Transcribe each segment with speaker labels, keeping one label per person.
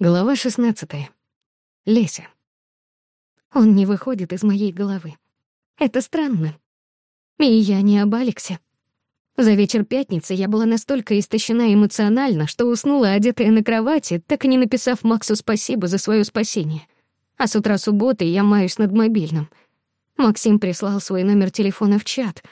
Speaker 1: Глава 16. Леся. Он не выходит из моей головы. Это странно. И я не об Алексе. За вечер пятницы я была настолько истощена эмоционально, что уснула, одетая на кровати, так и не написав Максу спасибо за свое спасение. А с утра субботы я маюсь над мобильным. Максим прислал свой номер телефона в чат.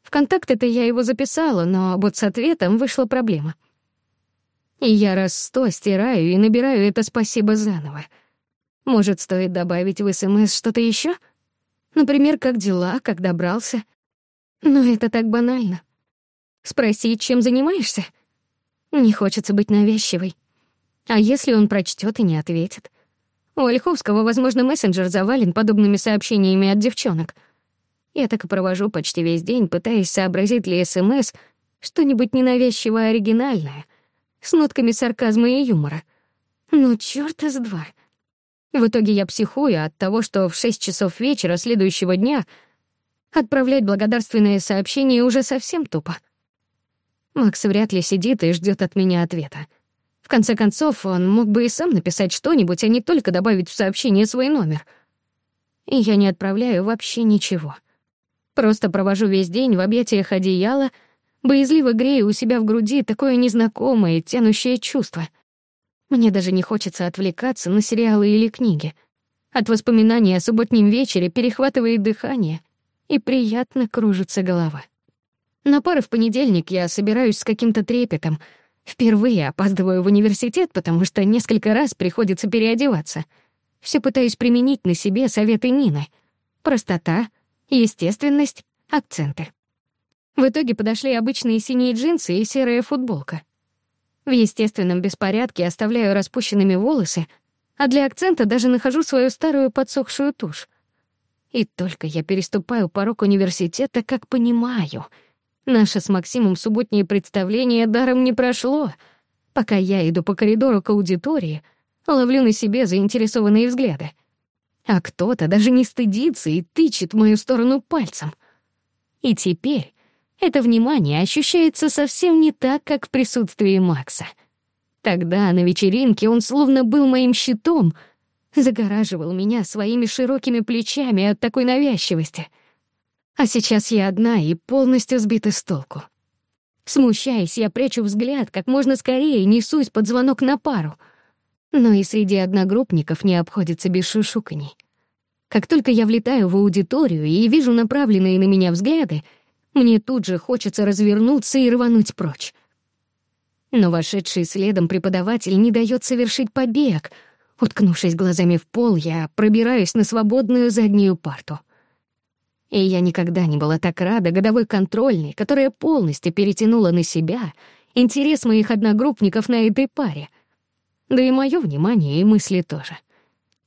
Speaker 1: В контакт это я его записала, но вот с ответом вышла проблема — и я раз сто стираю и набираю это спасибо заново. Может, стоит добавить в СМС эм что-то еще? Например, как дела, как добрался? Но это так банально. Спросить, чем занимаешься? Не хочется быть навязчивой. А если он прочтет и не ответит? У Ольховского, возможно, мессенджер завален подобными сообщениями от девчонок. Я так и провожу почти весь день, пытаясь сообразить ли СМС эм что-нибудь ненавязчивое оригинальное с нотками сарказма и юмора. Ну, чёрта с два. В итоге я психую от того, что в 6 часов вечера следующего дня отправлять благодарственные сообщения уже совсем тупо. Макс вряд ли сидит и ждёт от меня ответа. В конце концов, он мог бы и сам написать что-нибудь, а не только добавить в сообщение свой номер. И я не отправляю вообще ничего. Просто провожу весь день в объятиях одеяла — боязливо грея у себя в груди такое незнакомое, тянущее чувство. Мне даже не хочется отвлекаться на сериалы или книги. От воспоминаний о субботнем вечере перехватывает дыхание и приятно кружится голова. На пары в понедельник я собираюсь с каким-то трепетом. Впервые опаздываю в университет, потому что несколько раз приходится переодеваться. Все пытаюсь применить на себе советы Нины. Простота, естественность, акценты. В итоге подошли обычные синие джинсы и серая футболка. В естественном беспорядке оставляю распущенными волосы, а для акцента даже нахожу свою старую подсохшую тушь. И только я переступаю порог университета, как понимаю, наше с Максимом субботнее представление даром не прошло. Пока я иду по коридору к аудитории, ловлю на себе заинтересованные взгляды. А кто-то даже не стыдится и тычет в мою сторону пальцем. И теперь это внимание ощущается совсем не так, как в присутствии Макса. Тогда на вечеринке он словно был моим щитом, загораживал меня своими широкими плечами от такой навязчивости. А сейчас я одна и полностью сбита с толку. Смущаясь, я прячу взгляд, как можно скорее несусь под звонок на пару. Но и среди одногруппников не обходится без шушуканий. Как только я влетаю в аудиторию и вижу направленные на меня взгляды — мне тут же хочется развернуться и рвануть прочь. Но вошедший следом преподаватель не дает совершить побег. Уткнувшись глазами в пол, я пробираюсь на свободную заднюю парту. И я никогда не была так рада годовой контрольной, которая полностью перетянула на себя интерес моих одногруппников на этой паре. Да и мое внимание и мысли тоже.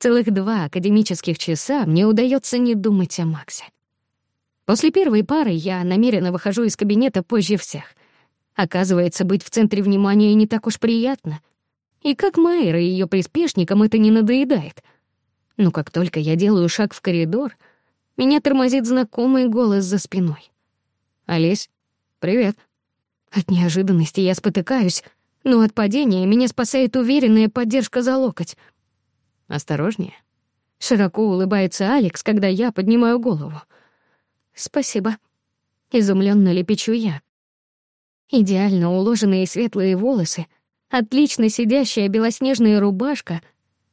Speaker 1: Целых два академических часа мне удается не думать о Максе. После первой пары я намеренно выхожу из кабинета позже всех. Оказывается, быть в центре внимания не так уж приятно. И как Майер и её приспешникам это не надоедает. Но как только я делаю шаг в коридор, меня тормозит знакомый голос за спиной. «Олесь, привет». От неожиданности я спотыкаюсь, но от падения меня спасает уверенная поддержка за локоть. «Осторожнее». Широко улыбается Алекс, когда я поднимаю голову. «Спасибо». Изумленно лепечу я. Идеально уложенные светлые волосы, отлично сидящая белоснежная рубашка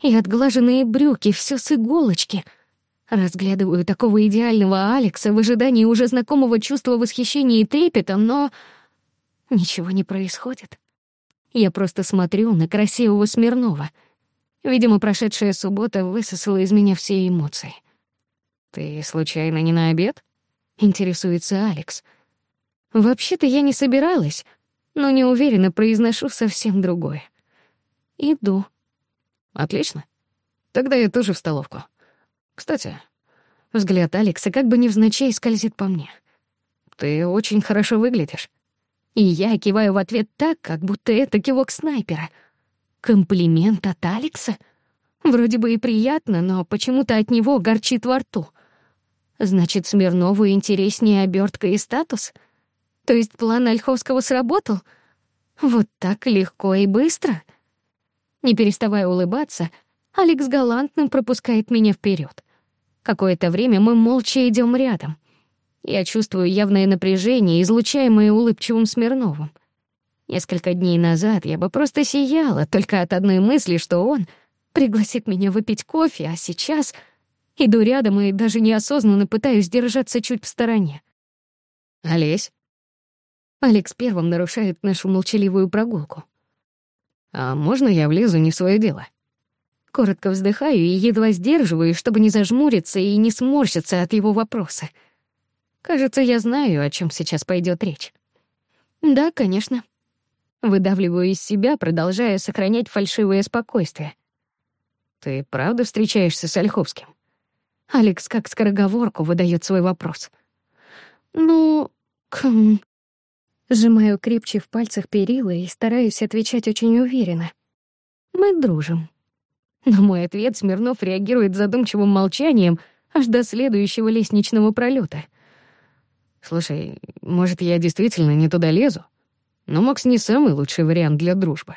Speaker 1: и отглаженные брюки, все с иголочки. Разглядываю такого идеального Алекса в ожидании уже знакомого чувства восхищения и трепета, но... Ничего не происходит. Я просто смотрю на красивого Смирнова. Видимо, прошедшая суббота высосала из меня все эмоции. «Ты случайно не на обед?» интересуется Алекс. Вообще-то я не собиралась, но неуверенно произношу совсем другое. Иду. Отлично. Тогда я тоже в столовку. Кстати, взгляд Алекса как бы невзначай скользит по мне. Ты очень хорошо выглядишь. И я киваю в ответ так, как будто это кивок снайпера. Комплимент от Алекса? Вроде бы и приятно, но почему-то от него горчит во рту. Значит, Смирнову интереснее обертка и статус? То есть план Ольховского сработал? Вот так легко и быстро? Не переставая улыбаться, Алекс галантно пропускает меня вперед. Какое-то время мы молча идем рядом. Я чувствую явное напряжение, излучаемое улыбчивым Смирновым. Несколько дней назад я бы просто сияла только от одной мысли, что он пригласит меня выпить кофе, а сейчас Иду рядом и даже неосознанно пытаюсь держаться чуть в стороне.
Speaker 2: «Олесь?»
Speaker 1: Алекс первым нарушает нашу молчаливую прогулку.
Speaker 2: «А можно я влезу не в своё дело?»
Speaker 1: Коротко вздыхаю и едва сдерживаю, чтобы не зажмуриться и не сморщиться от его вопроса. Кажется, я знаю, о чем сейчас пойдет речь. «Да, конечно». Выдавливаю из себя, продолжая сохранять фальшивое спокойствие.
Speaker 2: «Ты правда встречаешься с Ольховским?»
Speaker 1: Алекс как скороговорку выдает свой вопрос. «Ну, кхм...» Сжимаю крепче в пальцах перила и стараюсь отвечать очень уверенно. «Мы дружим». На мой ответ Смирнов реагирует задумчивым молчанием аж до следующего лестничного пролета.
Speaker 2: «Слушай, может, я действительно не туда лезу? Но Макс не самый лучший вариант для дружбы».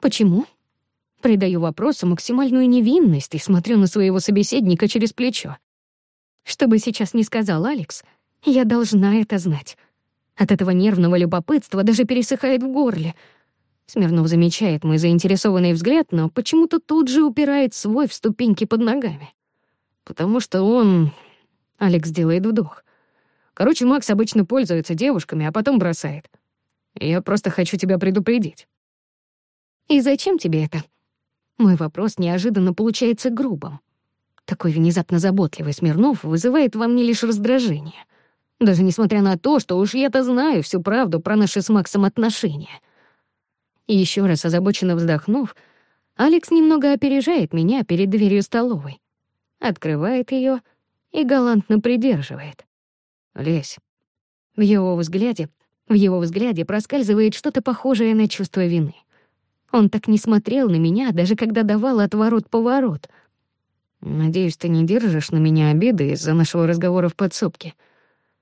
Speaker 1: «Почему?» придаю вопросу максимальную невинность и смотрю на своего собеседника через плечо. Что бы сейчас ни сказал Алекс, я должна это знать. От этого нервного любопытства даже пересыхает в горле. Смирнов замечает мой заинтересованный взгляд, но почему-то тут же упирает свой в ступеньки под ногами. Потому что он... Алекс делает вдох. Короче, Макс обычно пользуется девушками, а потом бросает. Я просто хочу тебя предупредить. «И зачем тебе это?» Мой вопрос неожиданно получается грубым. Такой внезапно заботливый Смирнов вызывает во мне лишь раздражение. Даже несмотря на то, что уж я-то знаю всю правду про наши с Максом отношения. И еще раз озабоченно вздохнув, Алекс немного опережает меня перед дверью столовой. Открывает ее и галантно придерживает.
Speaker 2: «Лезь».
Speaker 1: В его взгляде, в его взгляде проскальзывает что-то похожее на чувство вины. Он так не смотрел на меня, даже когда давал отворот-поворот.
Speaker 2: «Надеюсь, ты не держишь на меня обиды из-за нашего разговора в подсобке.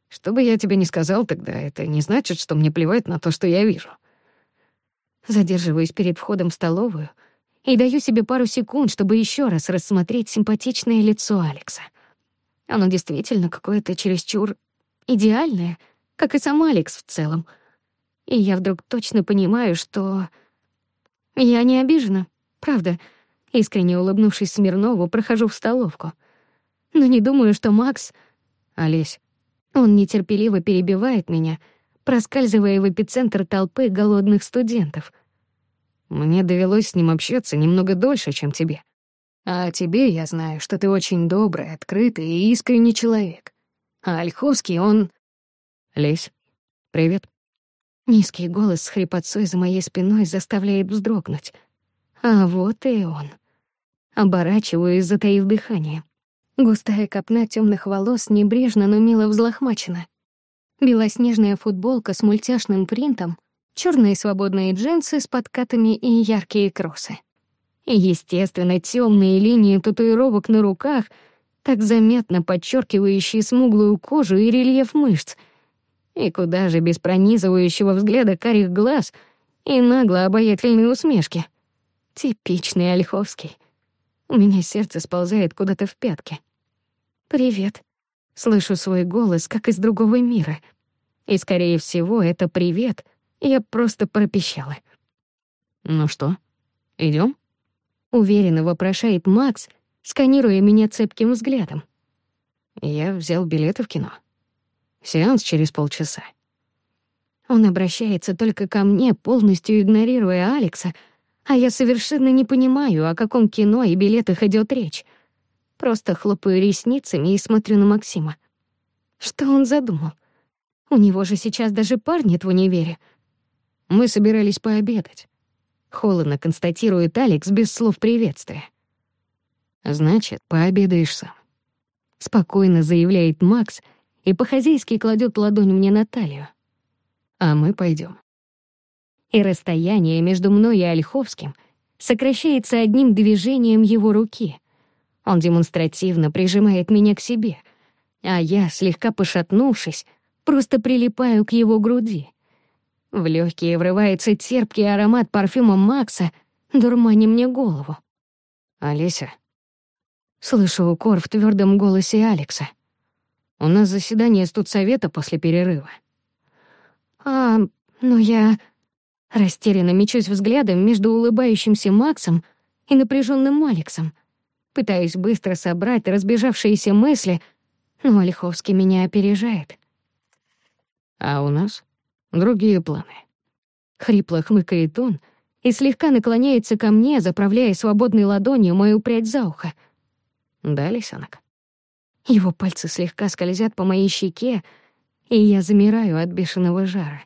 Speaker 2: Что бы я тебе ни сказал тогда, это не значит, что мне плевать на то, что я вижу».
Speaker 1: Задерживаюсь перед входом в столовую и даю себе пару секунд, чтобы еще раз рассмотреть симпатичное лицо Алекса. Оно действительно какое-то чересчур идеальное, как и сам Алекс в целом. И я вдруг точно понимаю, что я не обижена, правда. Искренне улыбнувшись Смирнову, прохожу в столовку. Но не думаю, что Макс...
Speaker 2: Олесь.
Speaker 1: Он нетерпеливо перебивает меня, проскальзывая в эпицентр толпы голодных студентов.
Speaker 2: Мне довелось с ним общаться немного дольше, чем тебе. А тебе я знаю, что ты очень добрый, открытый и искренний человек. А Ольховский, он... Лесь, привет.
Speaker 1: Низкий голос с хрипотцой за моей спиной заставляет вздрогнуть. А вот и он. Оборачиваюсь, затаив дыхание. Густая копна темных волос небрежно, но мило взлохмачена. Белоснежная футболка с мультяшным принтом, черные свободные джинсы с подкатами и яркие кроссы. И, естественно, темные линии татуировок на руках, так заметно подчеркивающие смуглую кожу и рельеф мышц — и куда же без пронизывающего взгляда карих глаз и нагло обаятельной усмешки. Типичный Ольховский. У меня сердце сползает куда-то в пятки. «Привет». Слышу свой голос, как из другого мира. И, скорее всего, это «привет» я просто пропищала.
Speaker 2: «Ну что, идем?
Speaker 1: Уверенно вопрошает Макс, сканируя меня цепким взглядом.
Speaker 2: «Я взял билеты в кино». Сеанс через полчаса.
Speaker 1: Он обращается только ко мне, полностью игнорируя Алекса, а я совершенно не понимаю, о каком кино и билетах идет речь. Просто хлопаю ресницами и смотрю на Максима. Что он задумал? У него же сейчас даже пар нет в универе.
Speaker 2: Мы собирались пообедать. Холодно констатирует Алекс без слов приветствия. Значит, пообедаешь сам.
Speaker 1: Спокойно заявляет Макс — и по-хозяйски кладет ладонь мне на талию.
Speaker 2: А мы пойдем.
Speaker 1: И расстояние между мной и Ольховским сокращается одним движением его руки. Он демонстративно прижимает меня к себе, а я, слегка пошатнувшись, просто прилипаю к его груди. В легкие врывается терпкий аромат парфюма Макса, дурмани мне голову.
Speaker 2: «Олеся?»
Speaker 1: Слышу укор в твердом голосе Алекса —
Speaker 2: у нас заседание студсовета после перерыва».
Speaker 1: «А, ну я...» Растерянно мечусь взглядом между улыбающимся Максом и напряженным Алексом. Пытаюсь быстро собрать разбежавшиеся мысли, но Олеховский меня опережает.
Speaker 2: «А у нас другие планы».
Speaker 1: Хрипло хмыкает он и слегка наклоняется ко мне, заправляя свободной ладонью мою прядь за ухо.
Speaker 2: «Да, лисенок?»
Speaker 1: Его пальцы слегка скользят по моей щеке, и я замираю от бешеного жара.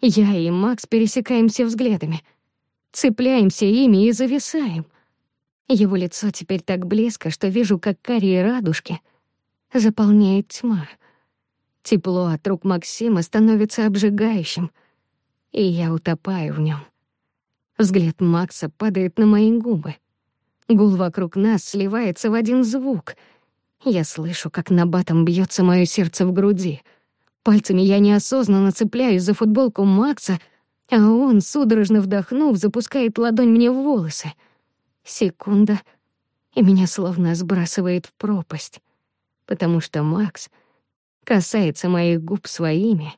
Speaker 1: Я и Макс пересекаемся взглядами, цепляемся ими и зависаем. Его лицо теперь так близко, что вижу, как карие радужки заполняет тьма. Тепло от рук Максима становится обжигающим, и я утопаю в нем. Взгляд Макса падает на мои губы. Гул вокруг нас сливается в один звук — я слышу, как на батом бьется мое сердце в груди. Пальцами я неосознанно цепляюсь за футболку Макса, а он, судорожно вдохнув, запускает ладонь мне в волосы. Секунда, и меня словно сбрасывает в пропасть, потому что Макс касается моих губ своими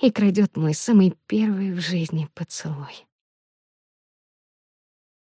Speaker 1: и крадет мой самый первый в жизни поцелуй.